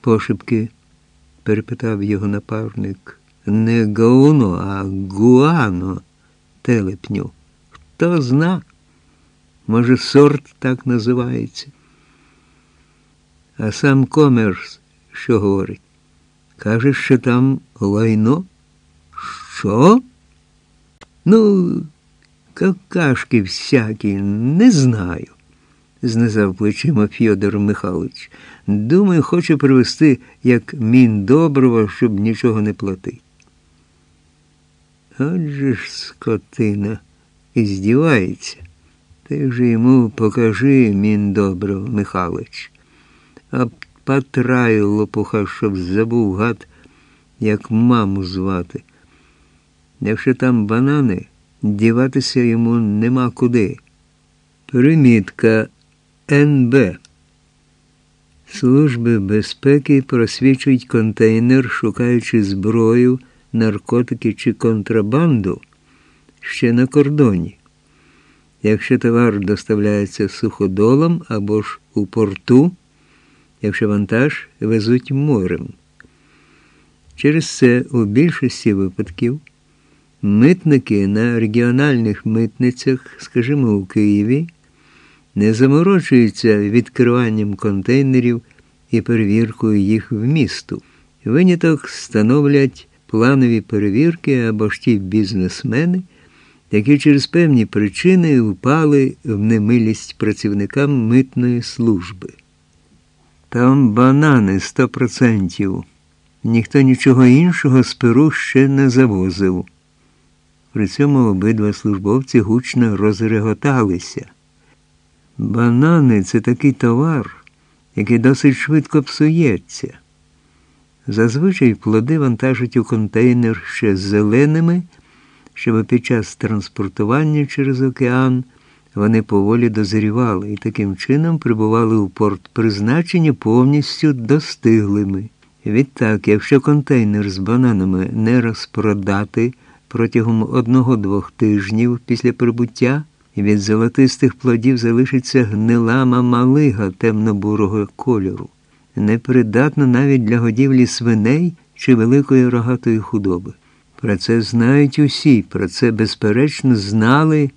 пошепки перепитав його напарник. Не гауно, а гуано, телепню. Хто зна? Може, сорт так називається. А сам комерс що говорить? Каже, що там лайно? Що? Ну, какашки всякі, не знаю, знизав плечима Фьодор Михайлович. Думаю, хоче привезти як Міндоброва, щоб нічого не платить. Отже ж, скотина, і здівається. Ти вже йому покажи, Міндобров Михайлович. А потраю лопуха, щоб забув гад, як маму звати. Якщо там банани, діватися йому нема куди. Примітка НБ. Служби безпеки просвічують контейнер, шукаючи зброю, наркотики чи контрабанду ще на кордоні. Якщо товар доставляється суходолом або ж у порту, якщо вантаж везуть морем. Через це у більшості випадків митники на регіональних митницях, скажімо, у Києві, не заморочуються відкриванням контейнерів і перевіркою їх вмісту. Виняток становлять планові перевірки або ж ті бізнесмени, які через певні причини впали в немилість працівникам митної служби. Там банани сто процентів. Ніхто нічого іншого з Перу ще не завозив. При цьому обидва службовці гучно розреготалися. Банани це такий товар, який досить швидко псується. Зазвичай плоди вантажать у контейнер ще зеленими, щоб під час транспортування через океан вони поволі дозрівали і таким чином прибували у порт призначення повністю достиглими. Відтак, якщо контейнер з бананами не розпродати протягом одного-двох тижнів після прибуття, від золотистих плодів залишиться гнила мамалига темно-бурого кольору, непридатна навіть для годівлі свиней чи великої рогатої худоби. Про це знають усі, про це, безперечно, знали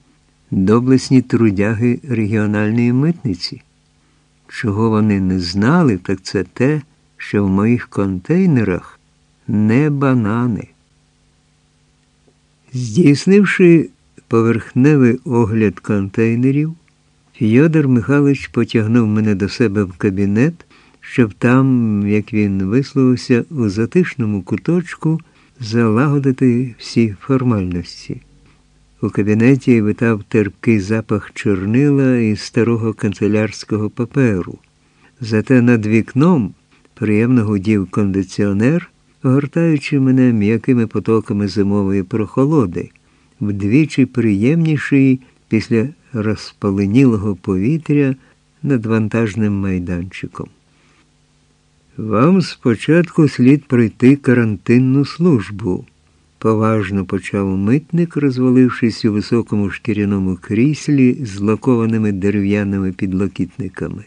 доблесні трудяги регіональної митниці. Чого вони не знали, так це те, що в моїх контейнерах не банани. Здійснивши поверхневий огляд контейнерів, Фьодор Михайлович потягнув мене до себе в кабінет, щоб там, як він висловився, у затишному куточку залагодити всі формальності. У кабінеті витав терпкий запах чорнила і старого канцелярського паперу. Зате над вікном приємно гудів кондиціонер, огортаючи мене м'якими потоками зимової прохолоди, вдвічі приємніший після розпаленілого повітря над вантажним майданчиком. Вам спочатку слід пройти карантинну службу, поважно почав митник, розвалившись у високому шкіряному кріслі з лакованими дерев'яними підлокітниками.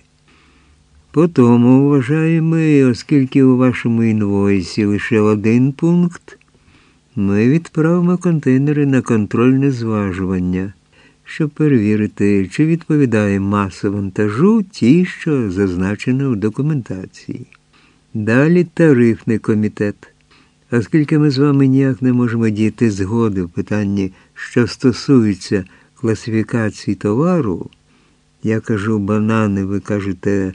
Потому, вважаємо, оскільки у вашому інвойсі лише один пункт, ми відправимо контейнери на контрольне зважування, щоб перевірити, чи відповідає маса вантажу ті, що зазначено в документації. Далі тарифний комітет. Оскільки ми з вами ніяк не можемо дійти згоди в питанні, що стосується класифікації товару, я кажу банани, ви кажете,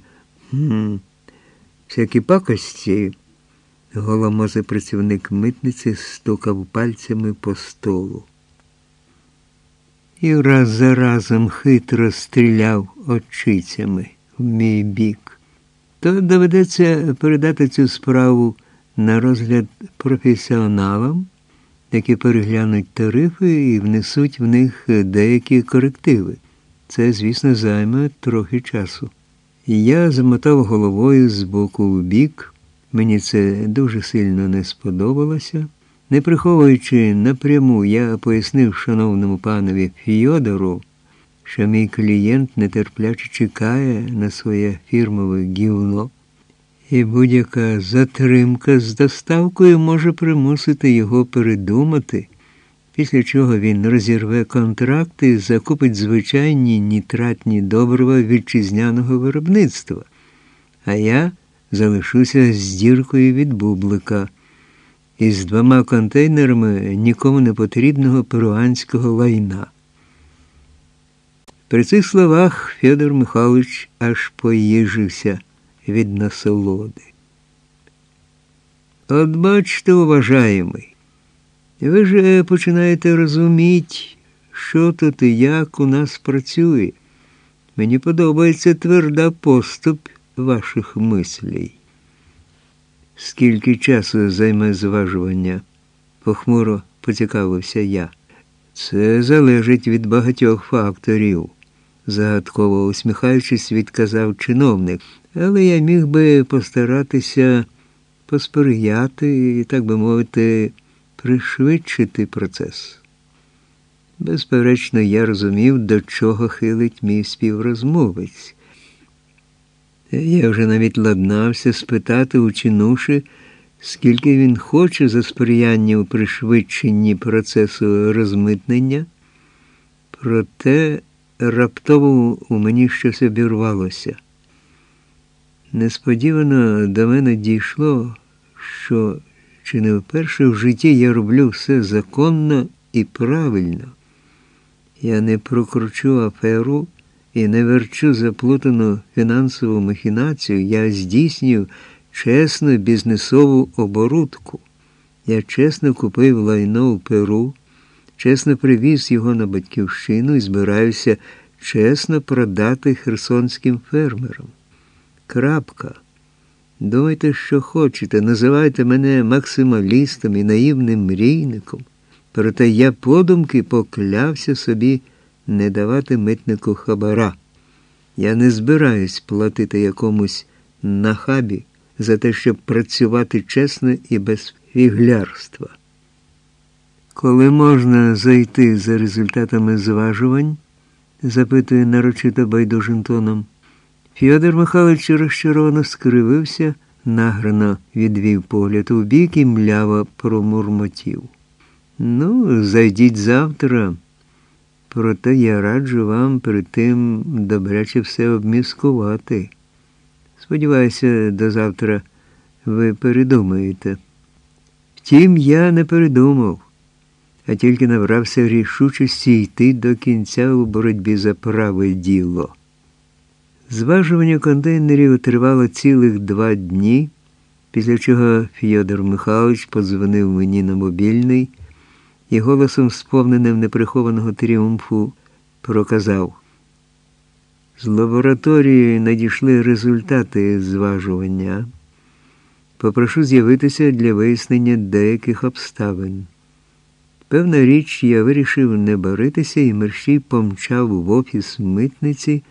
«Хм, всякі пакості, голомозий працівник митниці стукав пальцями по столу. І раз за разом хитро стріляв очицями в мій бік то доведеться передати цю справу на розгляд професіоналам, які переглянуть тарифи і внесуть в них деякі корективи. Це, звісно, займе трохи часу. Я замотав головою з боку в бік. Мені це дуже сильно не сподобалося. Не приховуючи напряму, я пояснив шановному панові Фьодору, що мій клієнт нетерпляче чекає на своє фірмове гівно. і будь-яка затримка з доставкою може примусити його передумати, після чого він розірве контракт і закупить звичайні нітратні добрива вітчизняного виробництва. А я залишуся з діркою від бублика і з двома контейнерами нікому не потрібного перуанського лайна. При цих словах Федор Михайлович аж поїжився від насолоди. От бачите, уважаємий, ви ж починаєте розуміти, що тут і як у нас працює. Мені подобається тверда поступ ваших мислей. Скільки часу займе зважування? похмуро поцікавився я. Це залежить від багатьох факторів, загадково усміхаючись, відказав чиновник, але я міг би постаратися посприяти і, так би мовити, пришвидшити процес. Безперечно, я розумів, до чого хилить мій співрозмовець. Я вже навіть ладнався спитати у чинуші, скільки він хоче за сприяння у пришвидшенні процесу розмитнення, проте раптово у мені щось обірвалося. Несподівано до мене дійшло, що чи не вперше в житті я роблю все законно і правильно. Я не прокручу аферу і не верчу заплутану фінансову махінацію, я здійснюю чесну бізнесову оборудку. Я чесно купив лайно в Перу, чесно привіз його на батьківщину і збираюся чесно продати херсонським фермерам. Крапка. Думайте, що хочете, називайте мене максималістом і наївним мрійником, проте я подумки поклявся собі не давати митнику хабара. Я не збираюсь платити якомусь нахабі за те, щоб працювати чесно і без фіглярства. Коли можна зайти за результатами зважувань? запитує нарочито байдужим тоном. Фьодор Михайлович розчаровано скривився, награно відвів погляд у бік і мляво промурмотів. Ну, зайдіть завтра. Проте я раджу вам перед тим добряче все обміскувати. Сподіваюся, до завтра ви передумаєте. Втім, я не передумав, а тільки набрався рішучості йти до кінця у боротьбі за праве діло. Зважування контейнерів тривало цілих два дні, після чого Фьодор Михайлович подзвонив мені на мобільний і голосом, сповненим неприхованого тріумфу, проказав. З лабораторії надійшли результати зважування. Попрошу з'явитися для вияснення деяких обставин. Певна річ, я вирішив не баритися і мерщій помчав в офіс митниці,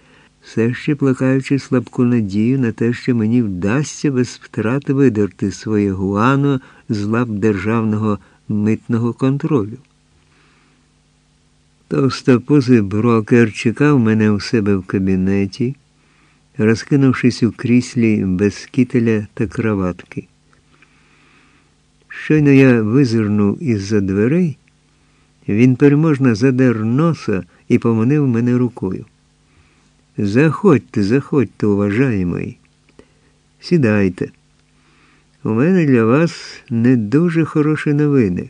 все ще плакаючи слабку надію на те, що мені вдасться без втрати видерти своє гуано з лап державного митного контролю. Товстопузий брокер чекав мене у себе в кабінеті, розкинувшись у кріслі без кителя та краватки. Щойно я визирнув із-за дверей, він переможно задер носа і поманив мене рукою. Заходьте, заходьте, уважаємий. Сідайте. У мене для вас не дуже хороші новини.